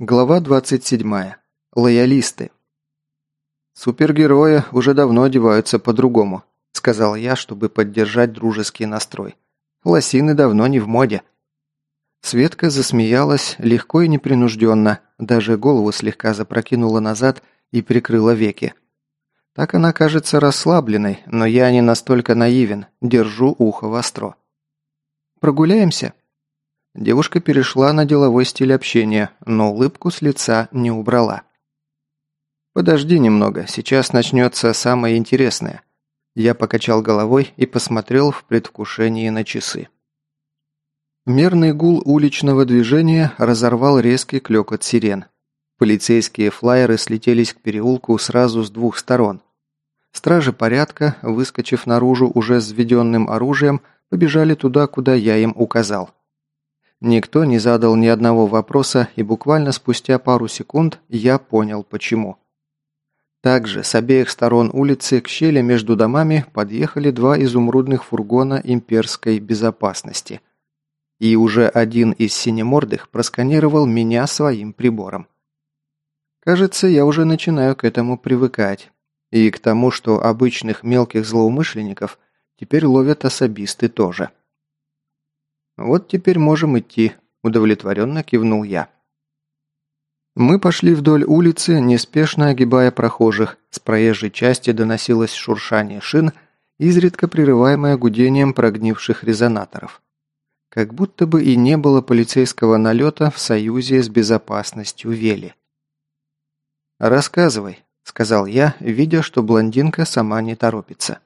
Глава 27. Лоялисты. «Супергерои уже давно одеваются по-другому», – сказал я, чтобы поддержать дружеский настрой. «Лосины давно не в моде». Светка засмеялась легко и непринужденно, даже голову слегка запрокинула назад и прикрыла веки. Так она кажется расслабленной, но я не настолько наивен, держу ухо востро. «Прогуляемся?» Девушка перешла на деловой стиль общения, но улыбку с лица не убрала. «Подожди немного, сейчас начнется самое интересное». Я покачал головой и посмотрел в предвкушении на часы. Мерный гул уличного движения разорвал резкий клёкот сирен. Полицейские флайеры слетелись к переулку сразу с двух сторон. Стражи порядка, выскочив наружу уже с введенным оружием, побежали туда, куда я им указал. Никто не задал ни одного вопроса, и буквально спустя пару секунд я понял, почему. Также с обеих сторон улицы к щели между домами подъехали два изумрудных фургона имперской безопасности. И уже один из синемордых просканировал меня своим прибором. Кажется, я уже начинаю к этому привыкать. И к тому, что обычных мелких злоумышленников теперь ловят особисты тоже. «Вот теперь можем идти», – удовлетворенно кивнул я. Мы пошли вдоль улицы, неспешно огибая прохожих. С проезжей части доносилось шуршание шин, изредка прерываемое гудением прогнивших резонаторов. Как будто бы и не было полицейского налета в союзе с безопасностью Вели. «Рассказывай», – сказал я, видя, что блондинка сама не торопится.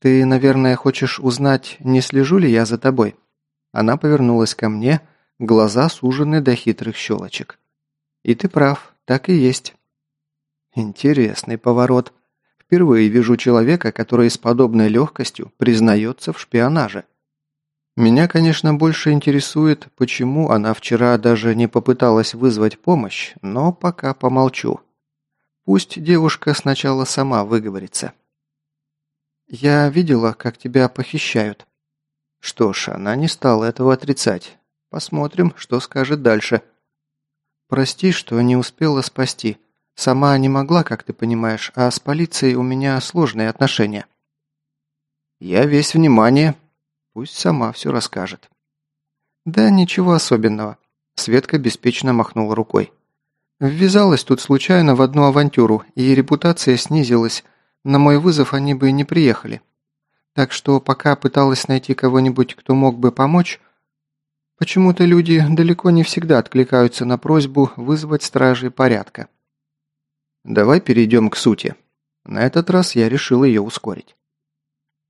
«Ты, наверное, хочешь узнать, не слежу ли я за тобой?» Она повернулась ко мне, глаза сужены до хитрых щелочек. «И ты прав, так и есть». Интересный поворот. Впервые вижу человека, который с подобной легкостью признается в шпионаже. Меня, конечно, больше интересует, почему она вчера даже не попыталась вызвать помощь, но пока помолчу. Пусть девушка сначала сама выговорится. «Я видела, как тебя похищают». Что ж, она не стала этого отрицать. Посмотрим, что скажет дальше. «Прости, что не успела спасти. Сама не могла, как ты понимаешь, а с полицией у меня сложные отношения». «Я весь внимание. Пусть сама все расскажет». «Да ничего особенного», – Светка беспечно махнула рукой. «Ввязалась тут случайно в одну авантюру, и репутация снизилась, на мой вызов они бы не приехали. Так что пока пыталась найти кого-нибудь, кто мог бы помочь, почему-то люди далеко не всегда откликаются на просьбу вызвать стражей порядка. Давай перейдем к сути. На этот раз я решил ее ускорить.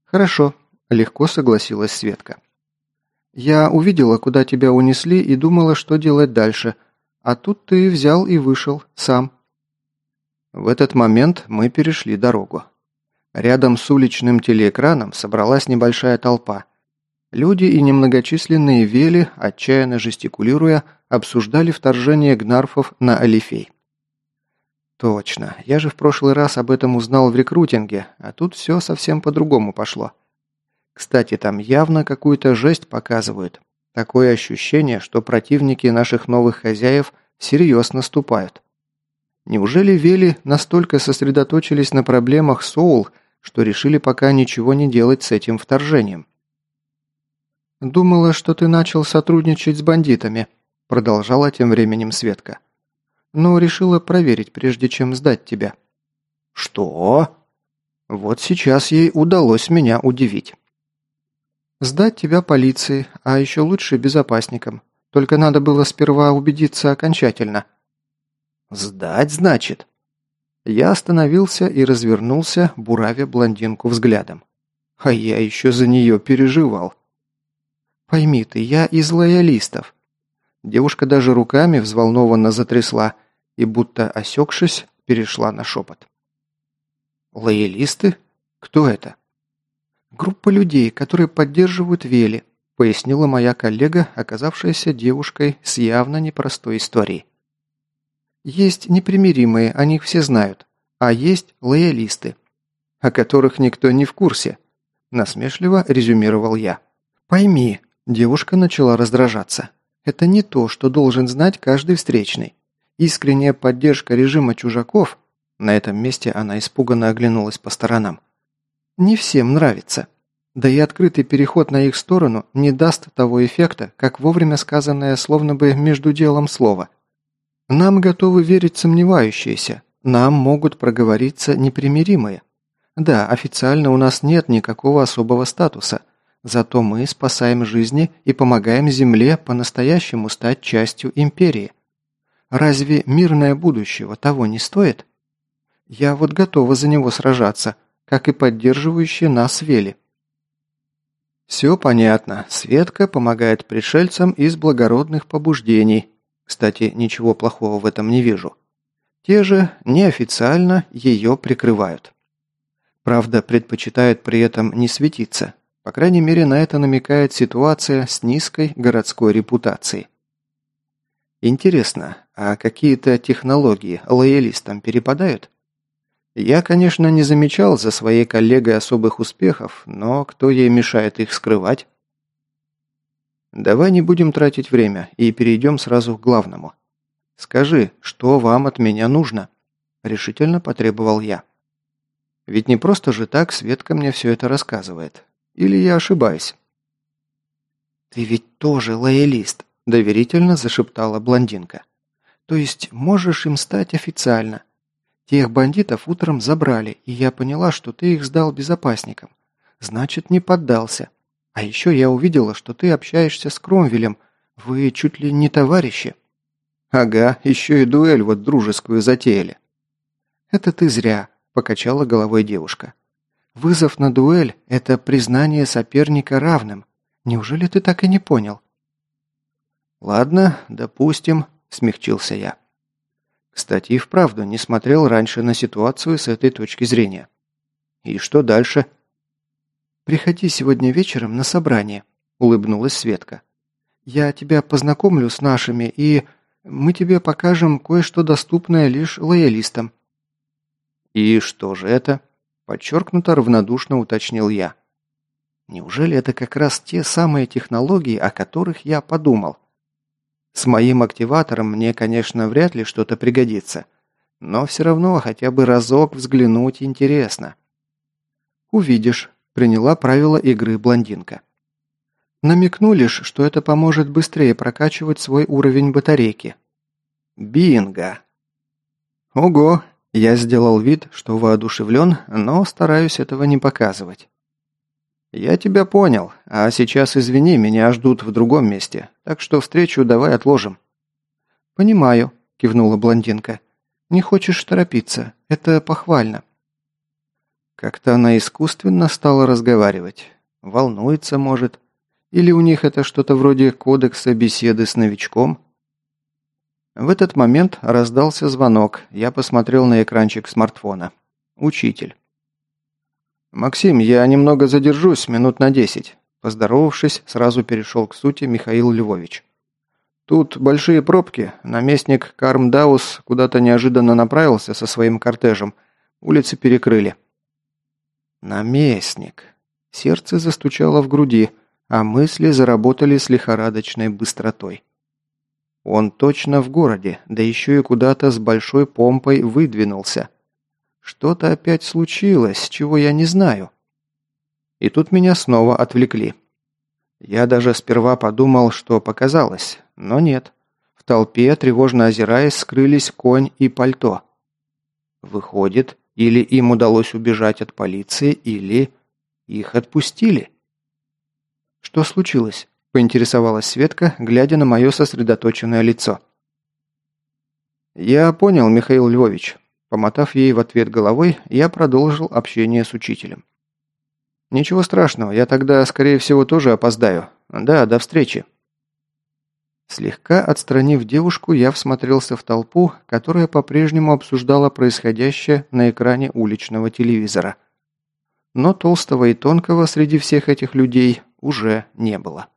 Хорошо, легко согласилась Светка. Я увидела, куда тебя унесли и думала, что делать дальше, а тут ты взял и вышел сам. В этот момент мы перешли дорогу. Рядом с уличным телеэкраном собралась небольшая толпа. Люди и немногочисленные вели, отчаянно жестикулируя, обсуждали вторжение гнарфов на Алифей. Точно, я же в прошлый раз об этом узнал в рекрутинге, а тут все совсем по-другому пошло. Кстати, там явно какую-то жесть показывают. Такое ощущение, что противники наших новых хозяев всерьез наступают. Неужели Вели настолько сосредоточились на проблемах Соул, что решили пока ничего не делать с этим вторжением? «Думала, что ты начал сотрудничать с бандитами», продолжала тем временем Светка. «Но решила проверить, прежде чем сдать тебя». «Что?» Вот сейчас ей удалось меня удивить. «Сдать тебя полиции, а еще лучше безопасникам. Только надо было сперва убедиться окончательно», «Сдать, значит?» Я остановился и развернулся, буравя блондинку взглядом. А я еще за нее переживал. «Пойми ты, я из лоялистов». Девушка даже руками взволнованно затрясла и, будто осекшись, перешла на шепот. «Лоялисты? Кто это?» «Группа людей, которые поддерживают Вели», пояснила моя коллега, оказавшаяся девушкой с явно непростой историей. Есть непримиримые, о них все знают, а есть лоялисты, о которых никто не в курсе», – насмешливо резюмировал я. «Пойми», – девушка начала раздражаться, – Это не то, что должен знать каждый встречный. Искренняя поддержка режима чужаков, на этом месте она испуганно оглянулась по сторонам, не всем нравится. Да и открытый переход на их сторону не даст того эффекта, как вовремя сказанное словно бы между делом слово. Нам готовы верить сомневающиеся, нам могут проговориться непримиримые. Да, официально у нас нет никакого особого статуса, зато мы спасаем жизни и помогаем Земле по-настоящему стать частью империи. Разве мирное будущего того не стоит? Я вот готова за него сражаться, как и поддерживающие нас Вели. Все понятно. Светка помогает пришельцам из благородных побуждений. Кстати, ничего плохого в этом не вижу. Те же неофициально ее прикрывают. Правда, предпочитают при этом не светиться. По крайней мере, на это намекает ситуация с низкой городской репутацией. Интересно, а какие-то технологии лоялистам перепадают? Я, конечно, не замечал за своей коллегой особых успехов, но кто ей мешает их скрывать? Давай не будем тратить время и перейдем сразу к главному. «Скажи, что вам от меня нужно?» – решительно потребовал я. «Ведь не просто же так Светка мне все это рассказывает. Или я ошибаюсь?» «Ты ведь тоже лоялист», – доверительно зашептала блондинка. «То есть можешь им стать официально. Тех бандитов утром забрали, и я поняла, что ты их сдал безопасникам. Значит, не поддался. А еще я увидела, что ты общаешься с Кромвелем. Вы чуть ли не товарищи». «Ага, еще и дуэль вот дружескую затеяли». «Это ты зря», – покачала головой девушка. «Вызов на дуэль – это признание соперника равным. Неужели ты так и не понял?» «Ладно, допустим», – смягчился я. Кстати, и вправду не смотрел раньше на ситуацию с этой точки зрения. «И что дальше?» «Приходи сегодня вечером на собрание», – улыбнулась Светка. «Я тебя познакомлю с нашими и...» Мы тебе покажем кое-что доступное лишь лоялистам». «И что же это?» – подчеркнуто равнодушно уточнил я. «Неужели это как раз те самые технологии, о которых я подумал? С моим активатором мне, конечно, вряд ли что-то пригодится, но все равно хотя бы разок взглянуть интересно». «Увидишь», – приняла правила игры блондинка. Намекну лишь, что это поможет быстрее прокачивать свой уровень батарейки. Бинго! Ого! Я сделал вид, что воодушевлен, но стараюсь этого не показывать. «Я тебя понял, а сейчас, извини, меня ждут в другом месте, так что встречу давай отложим». «Понимаю», – кивнула блондинка. «Не хочешь торопиться, это похвально». Как-то она искусственно стала разговаривать. Волнуется, может. Или у них это что-то вроде кодекса беседы с новичком? В этот момент раздался звонок. Я посмотрел на экранчик смартфона. Учитель. «Максим, я немного задержусь, минут на десять». Поздоровавшись, сразу перешел к сути Михаил Львович. «Тут большие пробки. Наместник Кармдаус куда-то неожиданно направился со своим кортежем. Улицы перекрыли». «Наместник». Сердце застучало в груди а мысли заработали с лихорадочной быстротой. Он точно в городе, да еще и куда-то с большой помпой выдвинулся. Что-то опять случилось, чего я не знаю. И тут меня снова отвлекли. Я даже сперва подумал, что показалось, но нет. В толпе, тревожно озираясь, скрылись конь и пальто. Выходит, или им удалось убежать от полиции, или их отпустили. «Что случилось?» – поинтересовалась Светка, глядя на мое сосредоточенное лицо. «Я понял, Михаил Львович». Помотав ей в ответ головой, я продолжил общение с учителем. «Ничего страшного, я тогда, скорее всего, тоже опоздаю. Да, до встречи». Слегка отстранив девушку, я всмотрелся в толпу, которая по-прежнему обсуждала происходящее на экране уличного телевизора. Но толстого и тонкого среди всех этих людей уже не было.